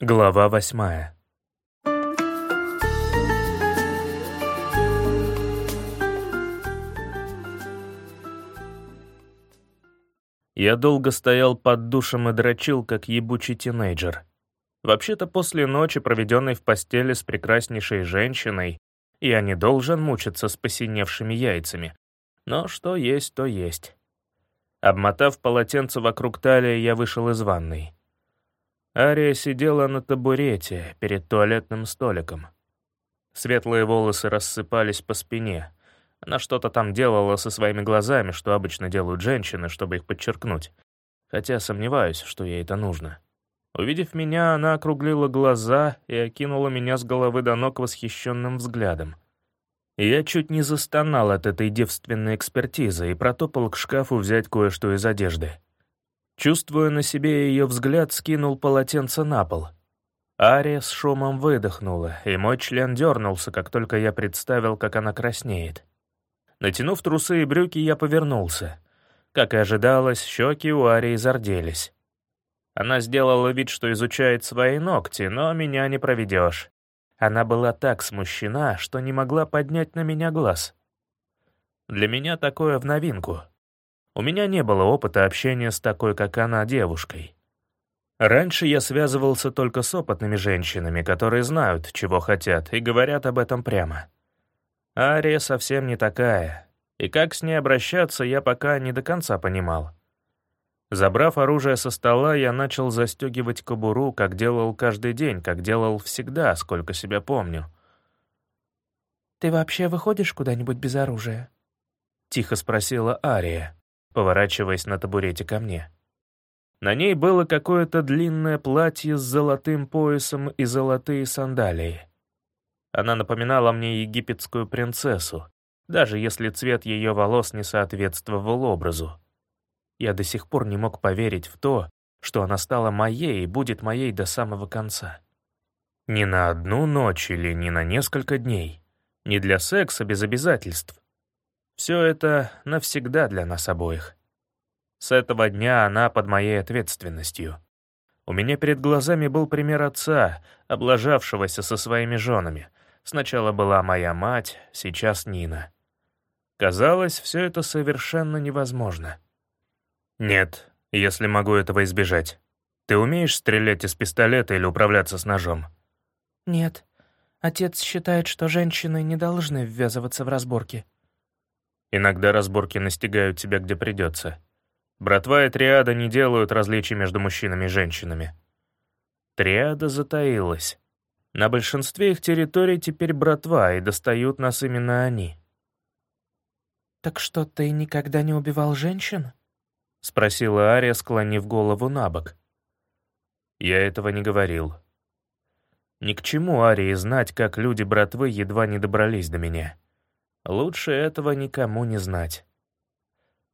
Глава восьмая. Я долго стоял под душем и дрочил, как ебучий тинейджер. Вообще-то после ночи, проведенной в постели с прекраснейшей женщиной, я не должен мучиться с посиневшими яйцами. Но что есть, то есть. Обмотав полотенце вокруг талии, я вышел из ванной. Ария сидела на табурете перед туалетным столиком. Светлые волосы рассыпались по спине. Она что-то там делала со своими глазами, что обычно делают женщины, чтобы их подчеркнуть. Хотя сомневаюсь, что ей это нужно. Увидев меня, она округлила глаза и окинула меня с головы до ног восхищенным взглядом. Я чуть не застонал от этой девственной экспертизы и протопал к шкафу взять кое-что из одежды. Чувствуя на себе ее взгляд, скинул полотенце на пол. Ария с шумом выдохнула, и мой член дернулся, как только я представил, как она краснеет. Натянув трусы и брюки, я повернулся. Как и ожидалось, щеки у Арии зарделись. Она сделала вид, что изучает свои ногти, но меня не проведешь. Она была так смущена, что не могла поднять на меня глаз. Для меня такое в новинку — у меня не было опыта общения с такой, как она, девушкой. Раньше я связывался только с опытными женщинами, которые знают, чего хотят, и говорят об этом прямо. Ария совсем не такая, и как с ней обращаться, я пока не до конца понимал. Забрав оружие со стола, я начал застегивать кобуру, как делал каждый день, как делал всегда, сколько себя помню. «Ты вообще выходишь куда-нибудь без оружия?» — тихо спросила Ария поворачиваясь на табурете ко мне. На ней было какое-то длинное платье с золотым поясом и золотые сандалии. Она напоминала мне египетскую принцессу, даже если цвет ее волос не соответствовал образу. Я до сих пор не мог поверить в то, что она стала моей и будет моей до самого конца. Ни на одну ночь или ни на несколько дней. Не для секса без обязательств, все это навсегда для нас обоих. С этого дня она под моей ответственностью. У меня перед глазами был пример отца, облажавшегося со своими женами. Сначала была моя мать, сейчас Нина. Казалось, все это совершенно невозможно. «Нет, если могу этого избежать. Ты умеешь стрелять из пистолета или управляться с ножом?» «Нет. Отец считает, что женщины не должны ввязываться в разборки», Иногда разборки настигают тебя где придется. Братва и триада не делают различий между мужчинами и женщинами. Триада затаилась. На большинстве их территорий теперь братва, и достают нас именно они. «Так что, ты никогда не убивал женщин?» — спросила Ария, склонив голову на бок. Я этого не говорил. Ни к чему Арии знать, как люди братвы едва не добрались до меня. Лучше этого никому не знать.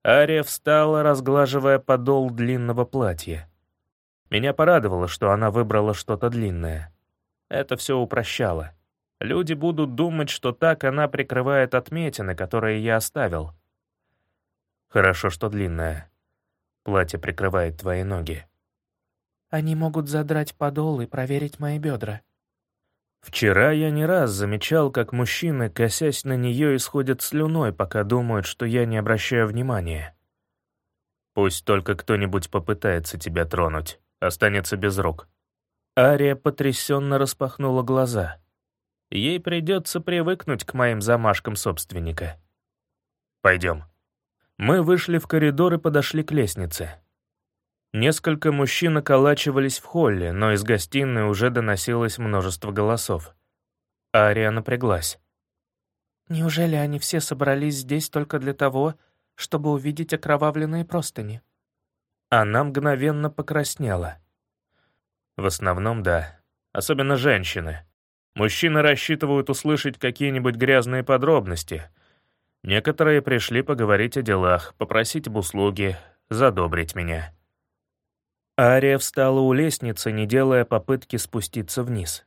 Ария встала, разглаживая подол длинного платья. Меня порадовало, что она выбрала что-то длинное. Это все упрощало. Люди будут думать, что так она прикрывает отметины, которые я оставил. Хорошо, что длинное. Платье прикрывает твои ноги. Они могут задрать подол и проверить мои бедра. Вчера я не раз замечал, как мужчины, косясь на нее, исходят слюной, пока думают, что я не обращаю внимания. Пусть только кто-нибудь попытается тебя тронуть, останется без рук. Ария потрясенно распахнула глаза. Ей придется привыкнуть к моим замашкам собственника. Пойдем. Мы вышли в коридор и подошли к лестнице. Несколько мужчин околачивались в холле, но из гостиной уже доносилось множество голосов. Ария напряглась. «Неужели они все собрались здесь только для того, чтобы увидеть окровавленные простыни?» Она мгновенно покраснела. В основном, да. Особенно женщины. Мужчины рассчитывают услышать какие-нибудь грязные подробности. Некоторые пришли поговорить о делах, попросить об услуге, задобрить меня. Ария встала у лестницы, не делая попытки спуститься вниз.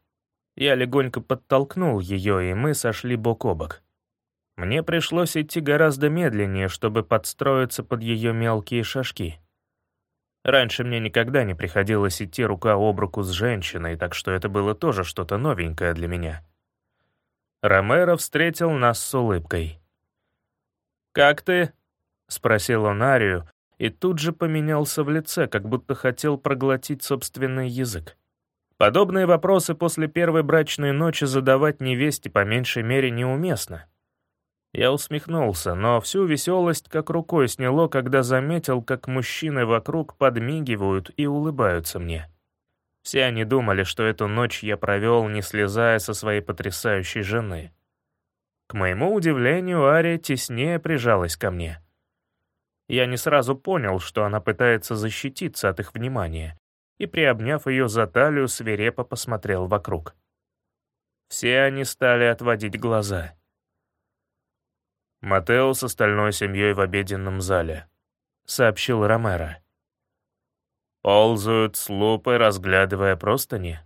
Я легонько подтолкнул ее, и мы сошли бок о бок. Мне пришлось идти гораздо медленнее, чтобы подстроиться под ее мелкие шажки. Раньше мне никогда не приходилось идти рука об руку с женщиной, так что это было тоже что-то новенькое для меня. Ромеро встретил нас с улыбкой. «Как ты?» — спросил он Арию, и тут же поменялся в лице, как будто хотел проглотить собственный язык. Подобные вопросы после первой брачной ночи задавать невесте по меньшей мере неуместно. Я усмехнулся, но всю веселость как рукой сняло, когда заметил, как мужчины вокруг подмигивают и улыбаются мне. Все они думали, что эту ночь я провел, не слезая со своей потрясающей жены. К моему удивлению, Ария теснее прижалась ко мне. Я не сразу понял, что она пытается защититься от их внимания, и, приобняв ее за талию, свирепо посмотрел вокруг. Все они стали отводить глаза. «Матео с остальной семьей в обеденном зале», — сообщил Ромеро. Ползают с лупой, разглядывая простыни.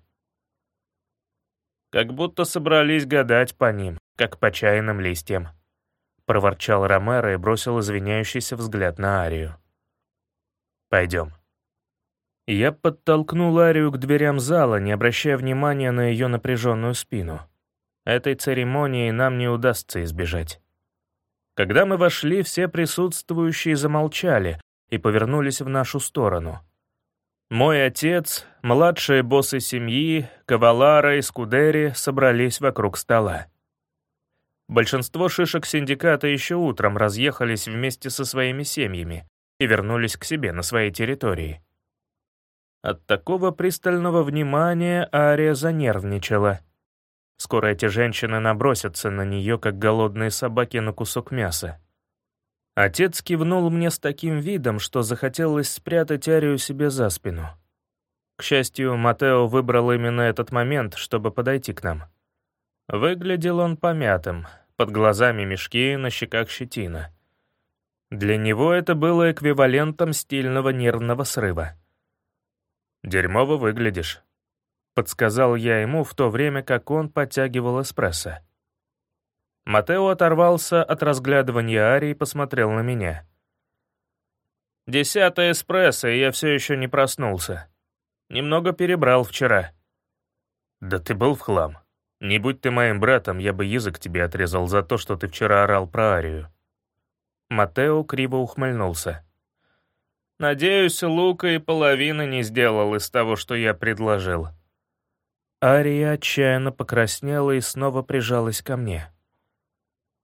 Как будто собрались гадать по ним, как по чайным листьям. Проворчал Ромеро и бросил извиняющийся взгляд на Арию. «Пойдем». Я подтолкнул Арию к дверям зала, не обращая внимания на ее напряженную спину. Этой церемонии нам не удастся избежать. Когда мы вошли, все присутствующие замолчали и повернулись в нашу сторону — мой отец, младшие боссы семьи, Кавалара и Скудери собрались вокруг стола. Большинство шишек синдиката еще утром разъехались вместе со своими семьями и вернулись к себе на своей территории. От такого пристального внимания Ария занервничала. Скоро эти женщины набросятся на нее, как голодные собаки на кусок мяса. Отец кивнул мне с таким видом, что захотелось спрятать Арию себе за спину. К счастью, Матео выбрал именно этот момент, чтобы подойти к нам. Выглядел он помятым, под глазами мешки, на щеках щетина. Для него это было эквивалентом стильного нервного срыва. «Дерьмово выглядишь», — подсказал я ему в то время, как он подтягивал эспрессо. Матео оторвался от разглядывания Арии и посмотрел на меня. «Десятое эспрессо, и я все еще не проснулся. Немного перебрал вчера». «Да ты был в хлам. Не будь ты моим братом, я бы язык тебе отрезал за то, что ты вчера орал про Арию». Матео криво ухмыльнулся. «Надеюсь, Лука и половины не сделал из того, что я предложил». Ария отчаянно покраснела и снова прижалась ко мне.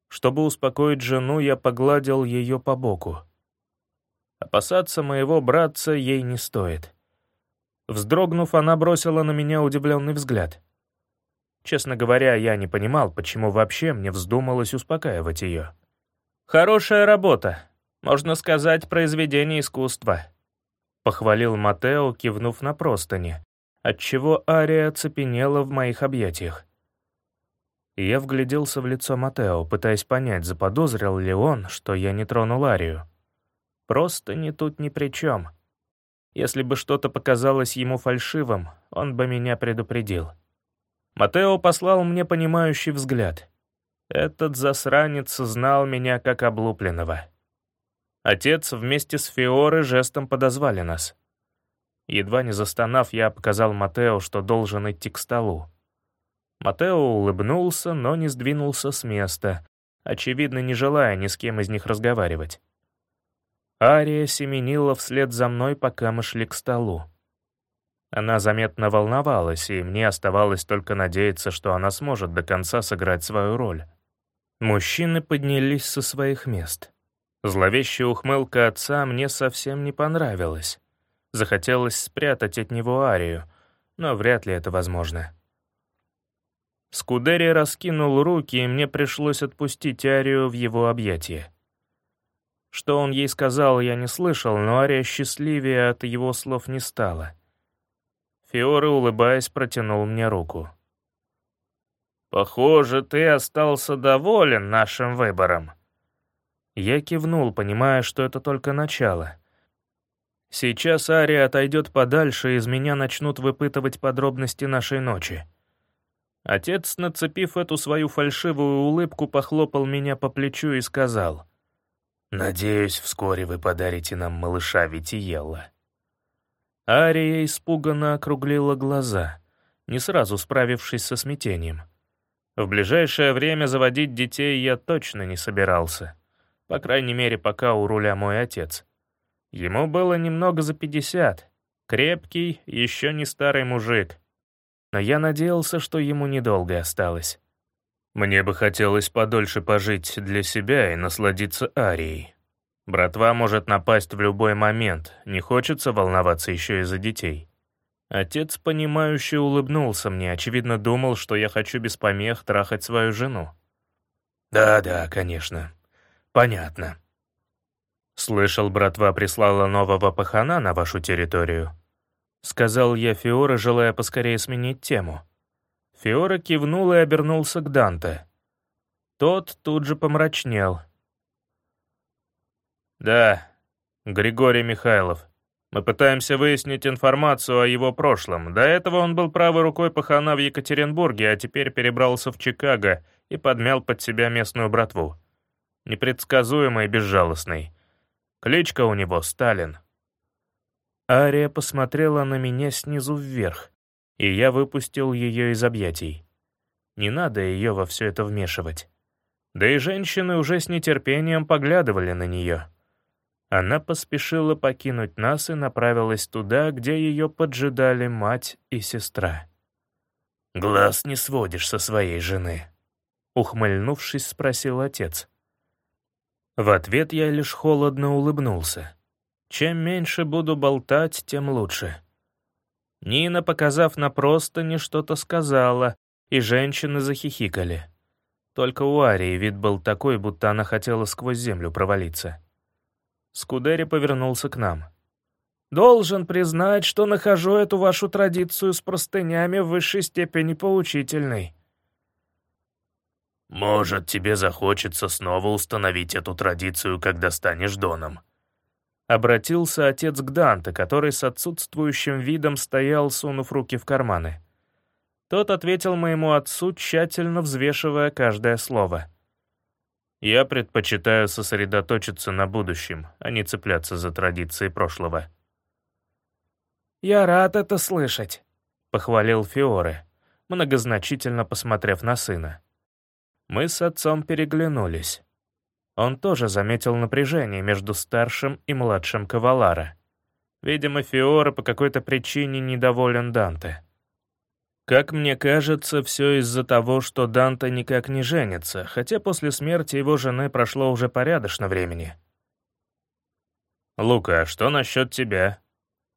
Чтобы успокоить жену, я погладил ее по боку. Опасаться моего братца ей не стоит. Вздрогнув, она бросила на меня удивленный взгляд. Честно говоря, я не понимал, почему вообще мне вздумалось успокаивать ее. «Хорошая работа. Можно сказать, произведение искусства», — похвалил Матео, кивнув на простыни, отчего Ария оцепенела в моих объятиях я вгляделся в лицо Матео, пытаясь понять, заподозрил ли он, что я не тронул Арию. Просто не тут ни при чем. Если бы что-то показалось ему фальшивым, он бы меня предупредил. Матео послал мне понимающий взгляд. Этот засранец знал меня как облупленного. Отец вместе с Фиорой жестом подозвали нас. Едва не застонав, я показал Матео, что должен идти к столу. Матео улыбнулся, но не сдвинулся с места, очевидно, не желая ни с кем из них разговаривать. Ария семенила вслед за мной, пока мы шли к столу. Она заметно волновалась, и мне оставалось только надеяться, что она сможет до конца сыграть свою роль. Мужчины поднялись со своих мест. Зловещая ухмылка отца мне совсем не понравилась. Захотелось спрятать от него Арию, но вряд ли это возможно. Скудери раскинул руки, и мне пришлось отпустить Арию в его объятия. Что он ей сказал, я не слышал, но Ария счастливее от его слов не стала. Фиора, улыбаясь, протянул мне руку. «Похоже, ты остался доволен нашим выбором». Я кивнул, понимая, что это только начало. Сейчас Ария отойдет подальше, и из меня начнут выпытывать подробности нашей ночи. Отец, нацепив эту свою фальшивую улыбку, похлопал меня по плечу и сказал, «Надеюсь, вскоре вы подарите нам малыша Витиелла». Ария испуганно округлила глаза, не сразу справившись со смятением. В ближайшее время заводить детей я точно не собирался. По крайней мере, пока у руля мой отец. Ему было немного за пятьдесят. Крепкий, еще не старый мужик. Но я надеялся, что ему недолго осталось. Мне бы хотелось подольше пожить для себя и насладиться Арией. Братва может напасть в любой момент, не хочется волноваться еще из-за детей. Отец, понимающе улыбнулся мне, очевидно думал, что я хочу без помех трахать свою жену. «Да-да, конечно. Понятно». «Слышал, братва прислала нового пахана на вашу территорию?» Сказал я Фиора, желая поскорее сменить тему. Фиора кивнул и обернулся к Данте. Тот тут же помрачнел. «Да, Григорий Михайлов. Мы пытаемся выяснить информацию о его прошлом. До этого он был правой рукой пахана в Екатеринбурге, а теперь перебрался в Чикаго и подмял под себя местную братву. Непредсказуемый и безжалостный. Кличка у него — Сталин». Ария посмотрела на меня снизу вверх и я выпустил ее из объятий. Не надо ее во все это вмешивать. Да и женщины уже с нетерпением поглядывали на нее. Она поспешила покинуть нас и направилась туда, где ее поджидали мать и сестра. «Глаз не сводишь со своей жены», — ухмыльнувшись, спросил отец. В ответ я лишь холодно улыбнулся. Чем меньше буду болтать, тем лучше. Нина, показав на простыни, что-то сказала, и женщины захихикали. Только у Арии вид был такой, будто она хотела сквозь землю провалиться. Скудери повернулся к нам. «Должен признать, что нахожу эту вашу традицию с простынями в высшей степени поучительной». «Может, тебе захочется снова установить эту традицию, когда станешь Доном», Обратился отец к Данте, который с отсутствующим видом стоял, сунув руки в карманы. Тот ответил моему отцу, тщательно взвешивая каждое слово. «Я предпочитаю сосредоточиться на будущем, а не цепляться за традиции прошлого». «Я рад это слышать», — похвалил Фиоре, многозначительно посмотрев на сына. Мы с отцом переглянулись. Он тоже заметил напряжение между старшим и младшим Кавалара. Видимо, Фиора по какой-то причине недоволен Данте. Как мне кажется, все из-за того, что Данте никак не женится, хотя после смерти его жены прошло уже порядочно времени. «Лука, а что насчет тебя?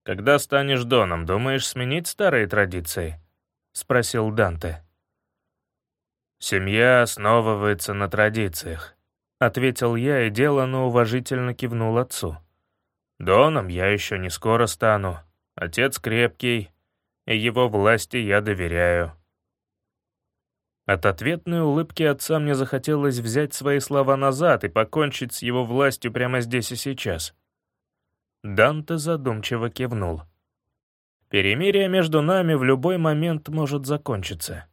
Когда станешь Доном, думаешь сменить старые традиции?» — спросил Данте. «Семья основывается на традициях», — ответил я и деланно уважительно кивнул отцу. «Доном я еще не скоро стану. Отец крепкий, его власти я доверяю». От ответной улыбки отца мне захотелось взять свои слова назад и покончить с его властью прямо здесь и сейчас. Данте задумчиво кивнул. «Перемирие между нами в любой момент может закончиться».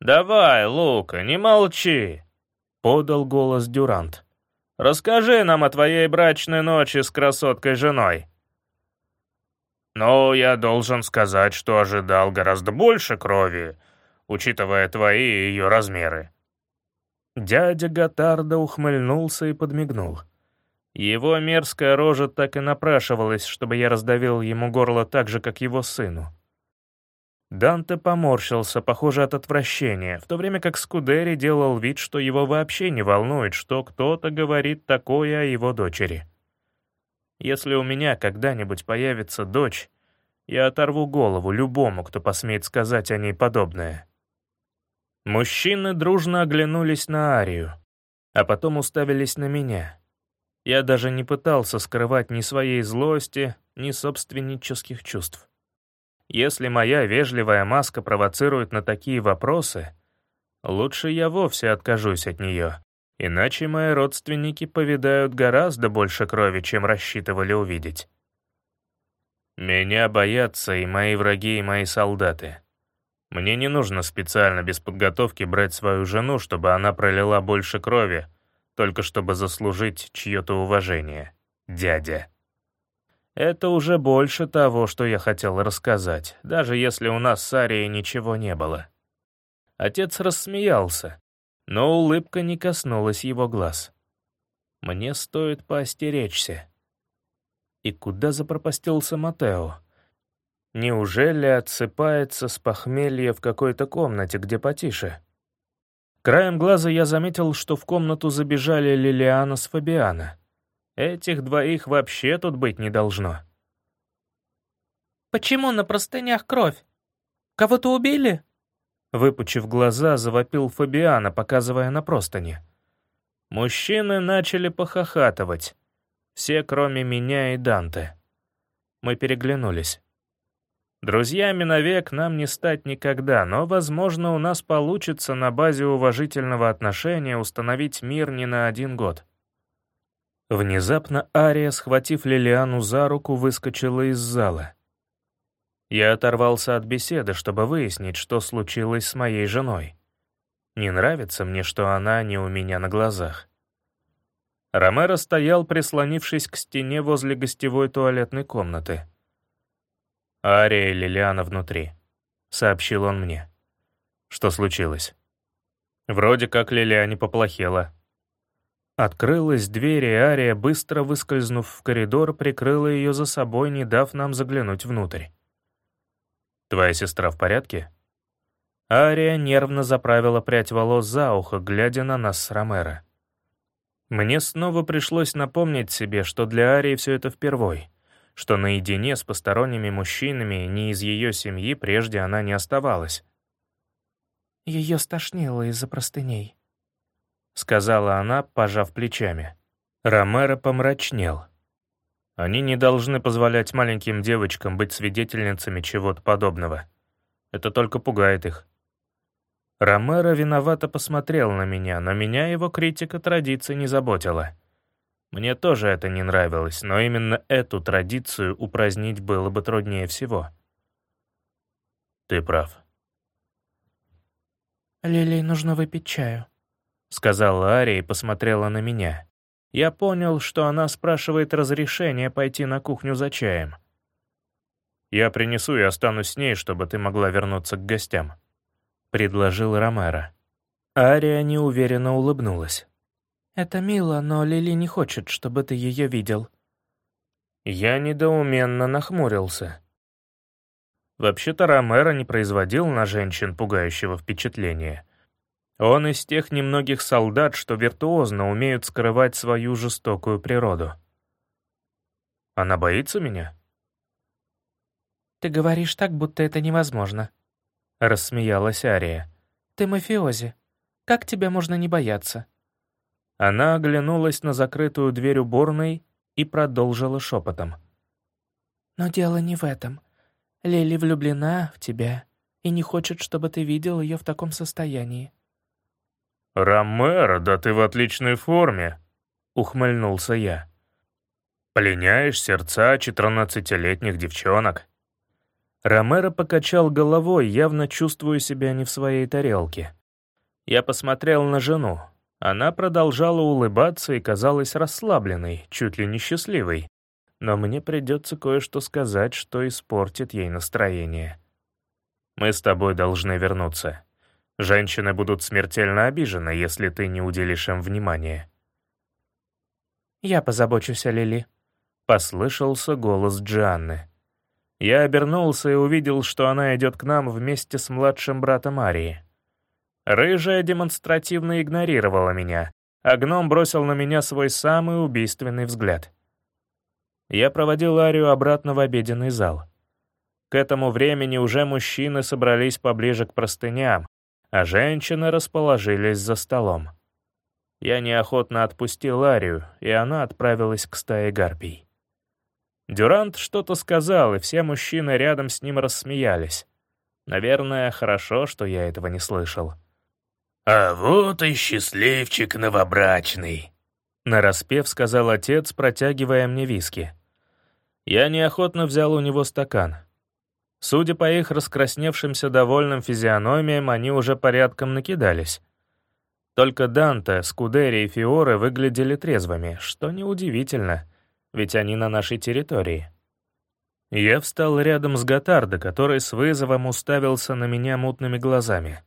«Давай, Лука, не молчи!» — подал голос Дюрант. «Расскажи нам о твоей брачной ночи с красоткой-женой». «Но я должен сказать, что ожидал гораздо больше крови, учитывая твои и ее размеры». Дядя Готарда ухмыльнулся и подмигнул. Его мерзкая рожа так и напрашивалась, чтобы я раздавил ему горло так же, как его сыну. Данте поморщился, похоже, от отвращения, в то время как Скудери делал вид, что его вообще не волнует, что кто-то говорит такое о его дочери. Если у меня когда-нибудь появится дочь, я оторву голову любому, кто посмеет сказать о ней подобное. Мужчины дружно оглянулись на Арию, а потом уставились на меня. Я даже не пытался скрывать ни своей злости, ни собственнических чувств. Если моя вежливая маска провоцирует на такие вопросы, лучше я вовсе откажусь от нее, иначе мои родственники повидают гораздо больше крови, чем рассчитывали увидеть. Меня боятся и мои враги, и мои солдаты. Мне не нужно специально без подготовки брать свою жену, чтобы она пролила больше крови, только чтобы заслужить чье-то уважение. Дядя. Это уже больше того, что я хотел рассказать, даже если у нас с Арией ничего не было. Отец рассмеялся, но улыбка не коснулась его глаз. Мне стоит поостеречься. И куда запропастился Матео? Неужели отсыпается с похмелья в какой-то комнате, где потише? Краем глаза я заметил, что в комнату забежали Лилиана с Фабиана. Этих двоих вообще тут быть не должно. «Почему на простынях кровь? Кого-то убили?» Выпучив глаза, завопил Фабиана, показывая на простыни. Мужчины начали похохатывать. Все, кроме меня и Данте. Мы переглянулись. Друзьями навек нам не стать никогда, но, возможно, у нас получится на базе уважительного отношения установить мир не на один год. Внезапно Ария, схватив Лилиану за руку, выскочила из зала. Я оторвался от беседы, чтобы выяснить, что случилось с моей женой. Не нравится мне, что она не у меня на глазах. Ромеро стоял, прислонившись к стене возле гостевой туалетной комнаты. «Ария и Лилиана внутри», — сообщил он мне. «Что случилось?» «Вроде как Лилиане поплохело», Открылась дверь, и Ария, быстро выскользнув в коридор, прикрыла ее за собой, не дав нам заглянуть внутрь. «Твоя сестра в порядке?» Ария нервно заправила прядь волос за ухо, глядя на нас с Ромеро. Мне снова пришлось напомнить себе, что для Арии все это впервой, что наедине с посторонними мужчинами ни из ее семьи прежде она не оставалась. Ее стошнило из-за простыней. — сказала она, пожав плечами. Ромеро помрачнел. Они не должны позволять маленьким девочкам быть свидетельницами чего-то подобного. Это только пугает их. Ромеро виновато посмотрел на меня, но меня его критика традиции не заботила. Мне тоже это не нравилось, но именно эту традицию упразднить было бы труднее всего. Ты прав. Лилии нужно выпить чаю. — сказала Ария и посмотрела на меня. Я понял, что она спрашивает разрешения пойти на кухню за чаем. «Я принесу и останусь с ней, чтобы ты могла вернуться к гостям», — предложил Ромеро. Ария неуверенно улыбнулась. «Это мило, но Лили не хочет, чтобы ты ее видел». Я недоуменно нахмурился. Вообще-то Ромеро не производил на женщин пугающего впечатления. Он из тех немногих солдат, что виртуозно умеют скрывать свою жестокую природу. Она боится меня? «Ты говоришь так, будто это невозможно», — рассмеялась Ария. «Ты мафиози. Как тебя можно не бояться?» Она оглянулась на закрытую дверь уборной и продолжила шепотом. «Но дело не в этом. Лили влюблена в тебя и не хочет, чтобы ты видел ее в таком состоянии. «Ромеро, да ты в отличной форме», — ухмыльнулся я. «Пленяешь сердца четырнадцатилетних девчонок». Ромеро покачал головой, явно чувствуя себя не в своей тарелке. Я посмотрел на жену. Она продолжала улыбаться и казалась расслабленной, чуть ли не счастливой. Но мне придется кое-что сказать, что испортит ей настроение. «Мы с тобой должны вернуться», Женщины будут смертельно обижены, если ты не уделишь им внимания». «Я позабочусь о Лили», — послышался голос Джанны. Я обернулся и увидел, что она идет к нам вместе с младшим братом Арии. Рыжая демонстративно игнорировала меня, а гном бросил на меня свой самый убийственный взгляд. Я проводил Арию обратно в обеденный зал. К этому времени уже мужчины собрались поближе к простыням, а женщины расположились за столом. Я неохотно отпустил Арию, и она отправилась к стае гарпий. Дюрант что-то сказал, и все мужчины рядом с ним рассмеялись. Наверное, хорошо, что я этого не слышал. «А вот и счастливчик новобрачный», — нараспев сказал отец, протягивая мне виски. Я неохотно взял у него стакан. Судя по их раскрасневшимся довольным физиономиям, они уже порядком накидались. Только Данте, Скудери и Фиоре выглядели трезвыми, что неудивительно, ведь они на нашей территории. Я встал рядом с Готардо, который с вызовом уставился на меня мутными глазами.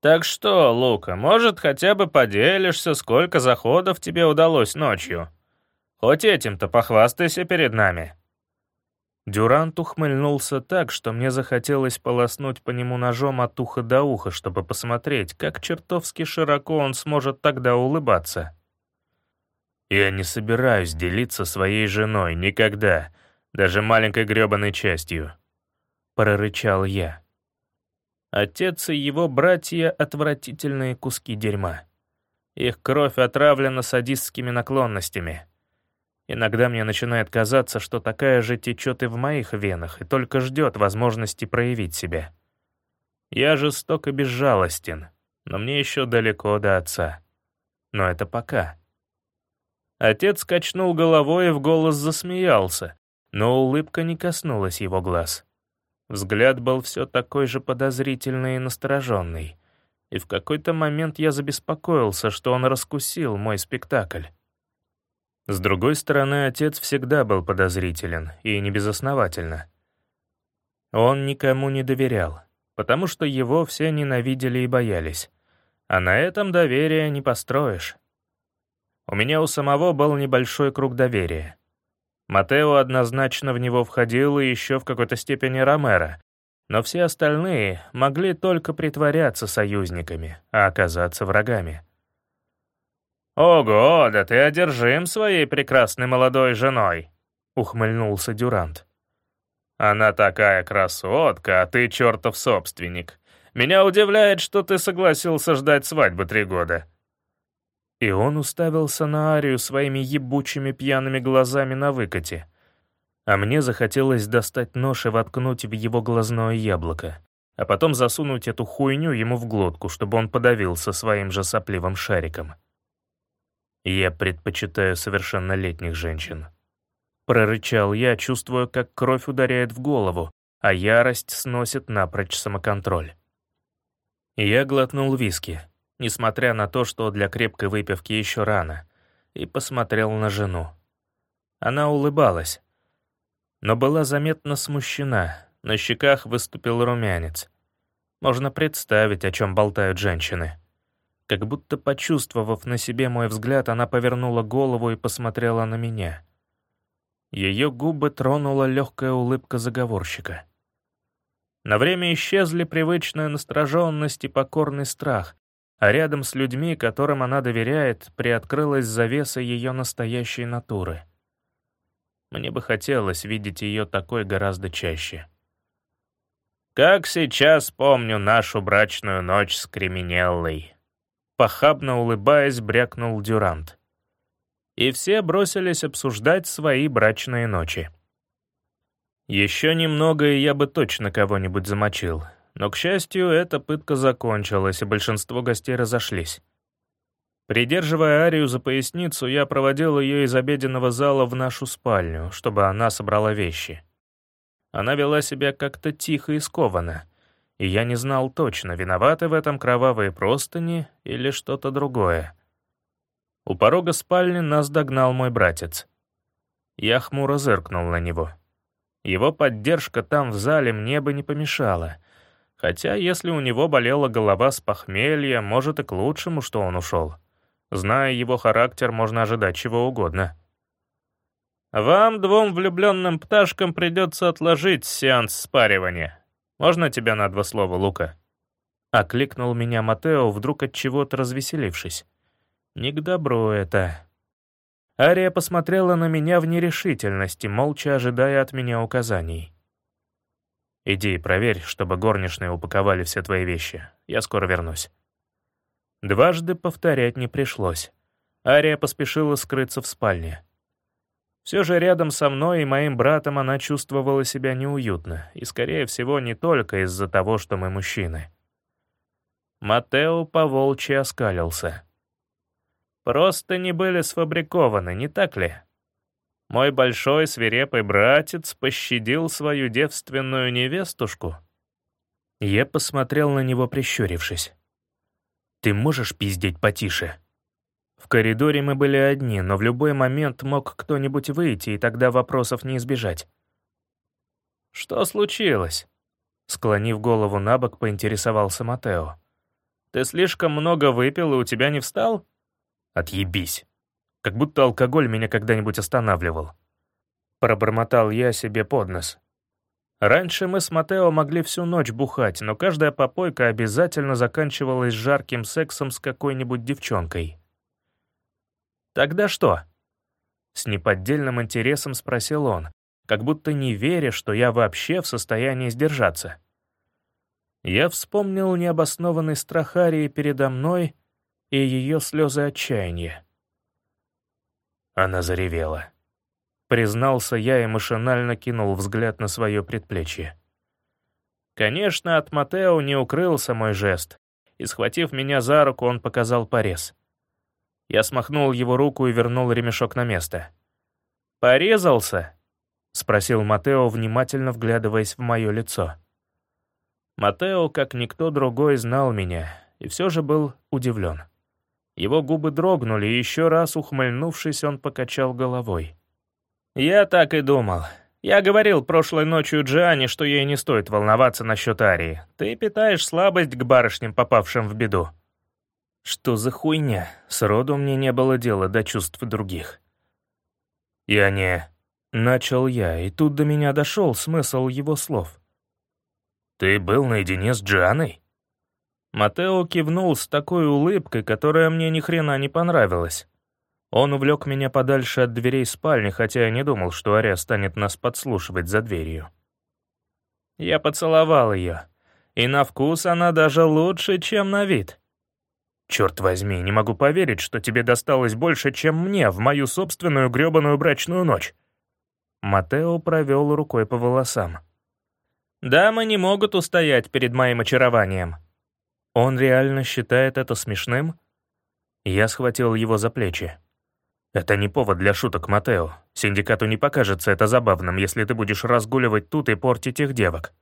«Так что, Лука, может, хотя бы поделишься, сколько заходов тебе удалось ночью? Хоть этим-то похвастайся перед нами». Дюрант ухмыльнулся так, что мне захотелось полоснуть по нему ножом от уха до уха, чтобы посмотреть, как чертовски широко он сможет тогда улыбаться. «Я не собираюсь делиться своей женой никогда, даже маленькой грёбаной частью», — прорычал я. Отец и его братья — отвратительные куски дерьма. Их кровь отравлена садистскими наклонностями. Иногда мне начинает казаться, что такая же течет и в моих венах, и только ждет возможности проявить себя. Я жесток и безжалостен, но мне еще далеко до отца. Но это пока. Отец качнул головой и в голос засмеялся, но улыбка не коснулась его глаз. Взгляд был все такой же подозрительный и настороженный, и в какой-то момент я забеспокоился, что он раскусил мой спектакль. С другой стороны, отец всегда был подозрителен, и не безосновательно. Он никому не доверял, потому что его все ненавидели и боялись. А на этом доверия не построишь. У меня у самого был небольшой круг доверия. Матео однозначно в него входил и еще в какой-то степени Ромеро, но все остальные могли только притворяться союзниками, а оказаться врагами. «Ого, да ты одержим своей прекрасной молодой женой!» — ухмыльнулся Дюрант. «Она такая красотка, а ты чертов собственник. Меня удивляет, что ты согласился ждать свадьбы три года». И он уставился на Арию своими ебучими пьяными глазами на выкате. А мне захотелось достать нож и воткнуть в его глазное яблоко, а потом засунуть эту хуйню ему в глотку, чтобы он подавился своим же сопливым шариком. «Я предпочитаю совершеннолетних женщин». Прорычал я, чувствуя, как кровь ударяет в голову, а ярость сносит напрочь самоконтроль. Я глотнул виски, несмотря на то, что для крепкой выпивки еще рано, и посмотрел на жену. Она улыбалась, но была заметно смущена, на щеках выступил румянец. Можно представить, о чем болтают женщины. Как будто почувствовав на себе мой взгляд, она повернула голову и посмотрела на меня. Ее губы тронула легкая улыбка заговорщика. На время исчезли привычная настороженность и покорный страх, а рядом с людьми, которым она доверяет, приоткрылась завеса ее настоящей натуры. Мне бы хотелось видеть ее такой гораздо чаще. «Как сейчас помню нашу брачную ночь с Криминеллой», Похабно улыбаясь, брякнул Дюрант. И все бросились обсуждать свои брачные ночи. Еще немного, и я бы точно кого-нибудь замочил. Но, к счастью, эта пытка закончилась, и большинство гостей разошлись. Придерживая Арию за поясницу, я проводил ее из обеденного зала в нашу спальню, чтобы она собрала вещи. Она вела себя как-то тихо и скованно — и я не знал точно, виноваты в этом кровавые простыни или что-то другое. У порога спальни нас догнал мой братец. Я хмуро зыркнул на него. Его поддержка там в зале мне бы не помешала, хотя если у него болела голова с похмелья, может и к лучшему, что он ушел. Зная его характер, можно ожидать чего угодно. «Вам, двум влюбленным пташкам, придется отложить сеанс спаривания», можно тебя на два слова, Лука?» Окликнул меня Матео, вдруг от чего-то развеселившись. «Не к добру это». Ария посмотрела на меня в нерешительности, молча ожидая от меня указаний. «Иди и проверь, чтобы горничные упаковали все твои вещи. Я скоро вернусь». Дважды повторять не пришлось. Ария поспешила скрыться в спальне. Все же рядом со мной и моим братом она чувствовала себя неуютно, и, скорее всего, не только из-за того, что мы мужчины. Матео поволчьи оскалился. «Просто не были сфабрикованы, не так ли? Мой большой свирепый братец пощадил свою девственную невестушку?» Я посмотрел на него, прищурившись. «Ты можешь пиздеть потише?» В коридоре мы были одни, но в любой момент мог кто-нибудь выйти, и тогда вопросов не избежать. «Что случилось?» Склонив голову на бок, поинтересовался Матео. «Ты слишком много выпил, и у тебя не встал?» «Отъебись. Как будто алкоголь меня когда-нибудь останавливал». Пробормотал я себе под нос. Раньше мы с Матео могли всю ночь бухать, но каждая попойка обязательно заканчивалась жарким сексом с какой-нибудь девчонкой. «Тогда что?» С неподдельным интересом спросил он, как будто не веря, что я вообще в состоянии сдержаться. Я вспомнил необоснованный страх Арии передо мной и ее слезы отчаяния. Она заревела. Признался я и машинально кинул взгляд на свое предплечье. Конечно, от Матео не укрылся мой жест, и, схватив меня за руку, он показал порез. Я смахнул его руку и вернул ремешок на место. «Порезался?» — спросил Матео, внимательно вглядываясь в мое лицо. Матео, как никто другой, знал меня, и все же был удивлен. Его губы дрогнули, и еще раз ухмыльнувшись, он покачал головой. «Я так и думал. Я говорил прошлой ночью Джиане, что ей не стоит волноваться насчет Арии. Ты питаешь слабость к барышням, попавшим в беду». Что за хуйня? Сроду мне не было дела до чувств других. Я не... Начал я, и тут до меня дошел смысл его слов. «Ты был наедине с Джианой?» Матео кивнул с такой улыбкой, которая мне ни хрена не понравилась. Он увлек меня подальше от дверей спальни, хотя я не думал, что Ария станет нас подслушивать за дверью. Я поцеловал ее, и на вкус она даже лучше, чем на вид. Черт возьми, не могу поверить, что тебе досталось больше, чем мне в мою собственную грёбаную брачную ночь. Матео провел рукой по волосам. Дамы не могут устоять перед моим очарованием. Он реально считает это смешным? Я схватил его за плечи. Это не повод для шуток, Матео. Синдикату не покажется это забавным, если ты будешь разгуливать тут и портить их девок.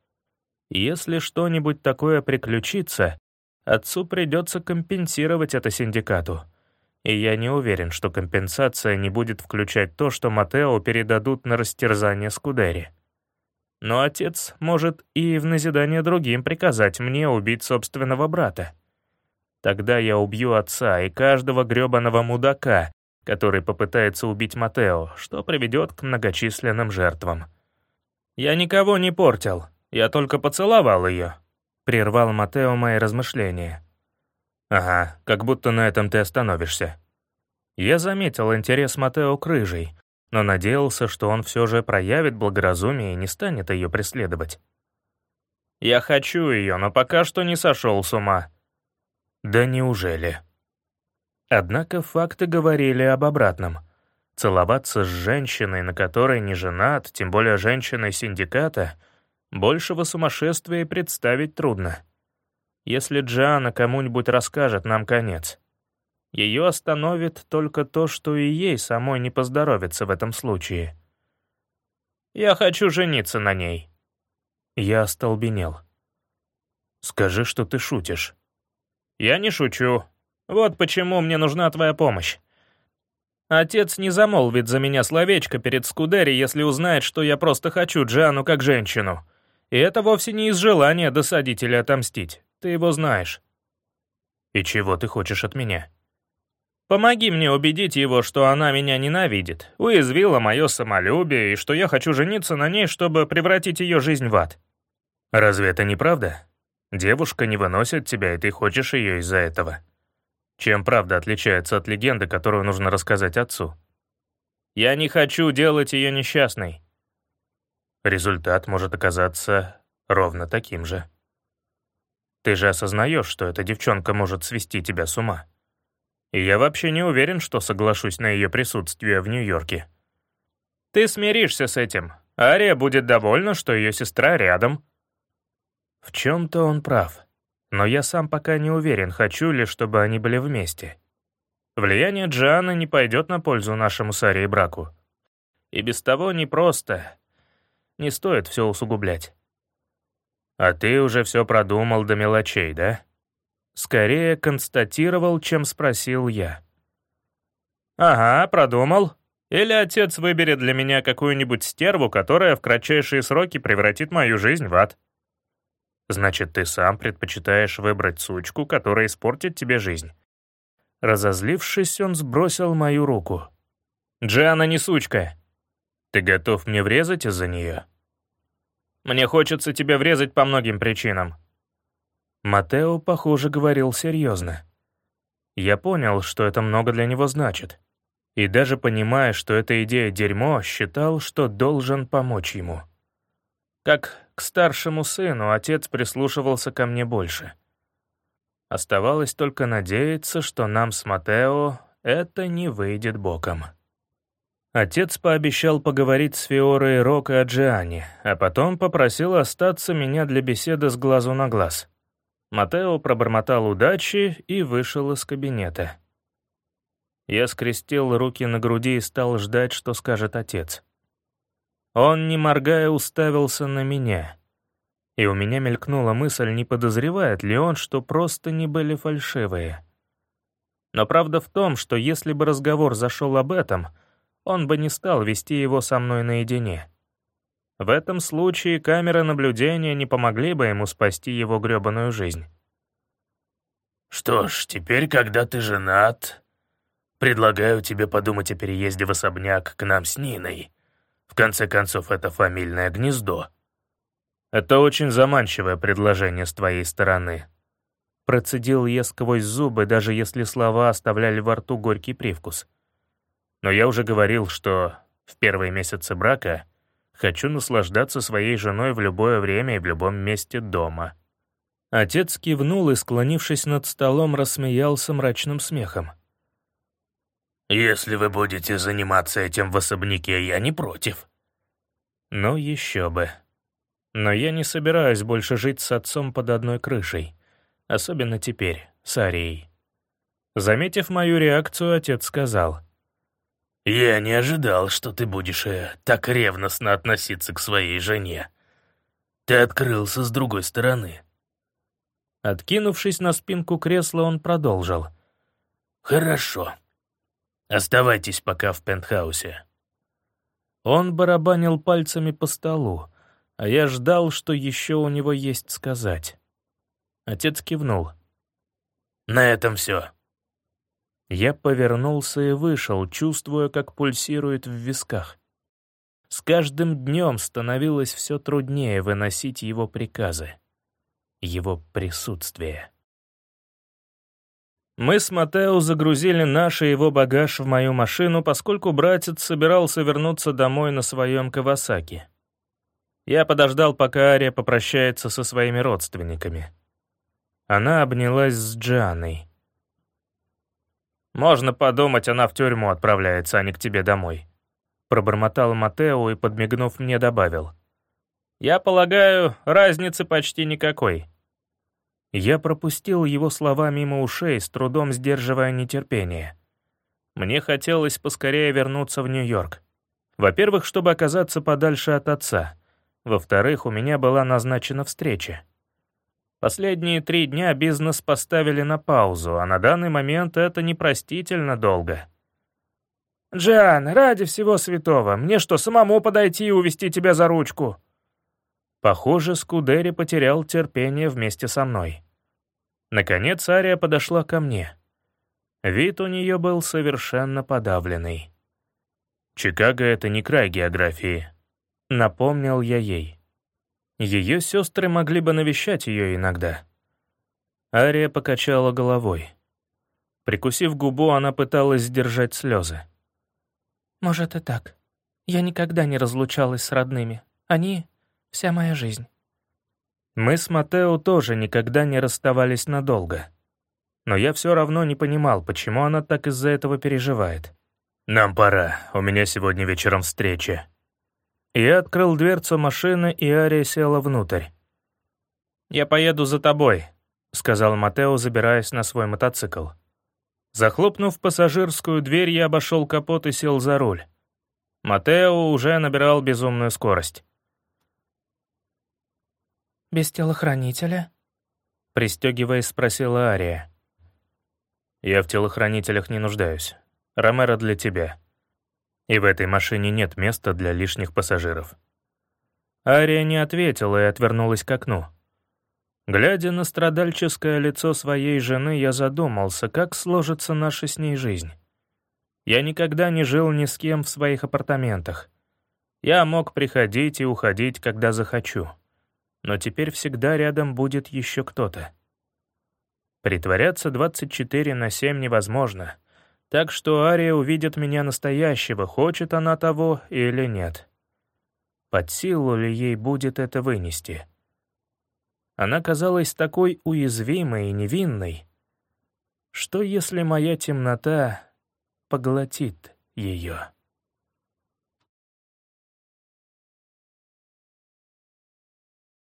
Если что-нибудь такое приключится, отцу придется компенсировать это синдикату. И я не уверен, что компенсация не будет включать то, что Матео передадут на растерзание Скудери. Но отец может и в назидание другим приказать мне убить собственного брата. Тогда я убью отца и каждого грёбаного мудака, который попытается убить Матео, что приведет к многочисленным жертвам. «Я никого не портил, я только поцеловал ее», — прервал Матео мои размышления. «Ага, как будто на этом ты остановишься». Я заметил интерес Матео к рыжей, но надеялся, что он все же проявит благоразумие и не станет ее преследовать. «Я хочу ее, но пока что не сошел с ума». «Да неужели?» Однако факты говорили об обратном. Целоваться с женщиной, на которой не женат, тем более женщиной синдиката, большего сумасшествия представить трудно. Если Джиана кому-нибудь расскажет, нам конец. Ее остановит только то, что и ей самой не поздоровится в этом случае. «Я хочу жениться на ней». Я остолбенел. «Скажи, что ты шутишь». «Я не шучу. Вот почему мне нужна твоя помощь. Отец не замолвит за меня словечко перед Скудери, если узнает, что я просто хочу Джану как женщину. И это вовсе не из желания досадить или отомстить. Ты его знаешь». «И чего ты хочешь от меня?» Помоги мне убедить его, что она меня ненавидит, уязвила мое самолюбие и что я хочу жениться на ней, чтобы превратить ее жизнь в ад. Разве это не правда? Девушка не выносит тебя, и ты хочешь ее из-за этого. Чем правда отличается от легенды, которую нужно рассказать отцу? Я не хочу делать ее несчастной. Результат может оказаться ровно таким же. Ты же осознаешь, что эта девчонка может свести тебя с ума. И я вообще не уверен, что соглашусь на ее присутствие в Нью-Йорке. Ты смиришься с этим. Ария будет довольна, что ее сестра рядом. В чем-то он прав. Но я сам пока не уверен, хочу ли, чтобы они были вместе. Влияние Джианы не пойдет на пользу нашему с Арией браку. И без того непросто. Не стоит все усугублять. А ты уже все продумал до мелочей, да? Скорее констатировал, чем спросил я. «Ага, продумал. Или отец выберет для меня какую-нибудь стерву, которая в кратчайшие сроки превратит мою жизнь в ад». «Значит, ты сам предпочитаешь выбрать сучку, которая испортит тебе жизнь». Разозлившись, он сбросил мою руку. «Джиана не сучка. Ты готов мне врезать из-за нее?» «Мне хочется тебе врезать по многим причинам». Матео, похоже, говорил серьезно. Я понял, что это много для него значит. И даже понимая, что эта идея дерьмо, считал, что должен помочь ему. Как к старшему сыну отец прислушивался ко мне больше. Оставалось только надеяться, что нам с Матео это не выйдет боком. Отец пообещал поговорить с Фиорой Рока о Джиане, а потом попросил остаться меня для беседы с глазу на глаз. Матео пробормотал удачи и вышел из кабинета. Я скрестил руки на груди и стал ждать, что скажет отец. Он, не моргая, уставился на меня. И у меня мелькнула мысль, не подозревает ли он, что просто не были фальшивые. Но правда в том, что если бы разговор зашел об этом, он бы не стал вести его со мной наедине. В этом случае камеры наблюдения не помогли бы ему спасти его грёбаную жизнь. «Что ж, теперь, когда ты женат, предлагаю тебе подумать о переезде в особняк к нам с Ниной. В конце концов, это фамильное гнездо». «Это очень заманчивое предложение с твоей стороны». Процедил я сквозь зубы, даже если слова оставляли во рту горький привкус. Но я уже говорил, что в первые месяцы брака Хочу наслаждаться своей женой в любое время и в любом месте дома». Отец кивнул и, склонившись над столом, рассмеялся мрачным смехом. «Если вы будете заниматься этим в особняке, я не против». «Ну еще бы. Но я не собираюсь больше жить с отцом под одной крышей, особенно теперь, с Арией». Заметив мою реакцию, отец сказал — «Я не ожидал, что ты будешь э, так ревностно относиться к своей жене. Ты открылся с другой стороны». Откинувшись на спинку кресла, он продолжил. «Хорошо. Оставайтесь пока в пентхаусе». Он барабанил пальцами по столу, а я ждал, что еще у него есть сказать. Отец кивнул. «На этом все. Я повернулся и вышел, чувствуя, как пульсирует в висках. С каждым днем становилось все труднее выносить его приказы, его присутствие. Мы с Матео загрузили наш и его багаж в мою машину, поскольку братец собирался вернуться домой на своем Кавасаки. Я подождал, пока Ария попрощается со своими родственниками. Она обнялась с Джианой. «Можно подумать, она в тюрьму отправляется, а не к тебе домой», пробормотал Матео и, подмигнув мне, добавил. «Я полагаю, разницы почти никакой». Я пропустил его слова мимо ушей, с трудом сдерживая нетерпение. Мне хотелось поскорее вернуться в Нью-Йорк. Во-первых, чтобы оказаться подальше от отца. Во-вторых, у меня была назначена встреча. Последние три дня бизнес поставили на паузу, а на данный момент это непростительно долго. «Джан, ради всего святого, мне что, самому подойти и увести тебя за ручку?» Похоже, Скудери потерял терпение вместе со мной. Наконец Ария подошла ко мне. Вид у нее был совершенно подавленный. «Чикаго — это не край географии», — напомнил я ей. Ее сестры могли бы навещать ее иногда. Ария покачала головой. Прикусив губу, она пыталась сдержать слезы. «Может и так. Я никогда не разлучалась с родными. Они — вся моя жизнь». Мы с Матео тоже никогда не расставались надолго. Но я все равно не понимал, почему она так из-за этого переживает. «Нам пора, у меня сегодня вечером встреча», я открыл дверцу машины, и Ария села внутрь. «Я поеду за тобой», — сказал Матео, забираясь на свой мотоцикл. Захлопнув пассажирскую дверь, я обошел капот и сел за руль. Матео уже набирал безумную скорость. «Без телохранителя?» Пристегиваясь, спросила Ария. «Я в телохранителях не нуждаюсь. Ромеро для тебя. И в этой машине нет места для лишних пассажиров». Ария не ответила и отвернулась к окну. Глядя на страдальческое лицо своей жены, я задумался, как сложится наша с ней жизнь. Я никогда не жил ни с кем в своих апартаментах. Я мог приходить и уходить, когда захочу. Но теперь всегда рядом будет еще кто-то. Притворяться 24 на 7 невозможно. Так что Ария увидит меня настоящего, хочет она того или нет. Под силу ли ей будет это вынести? Она казалась такой уязвимой и невинной. Что если моя темнота поглотит ее?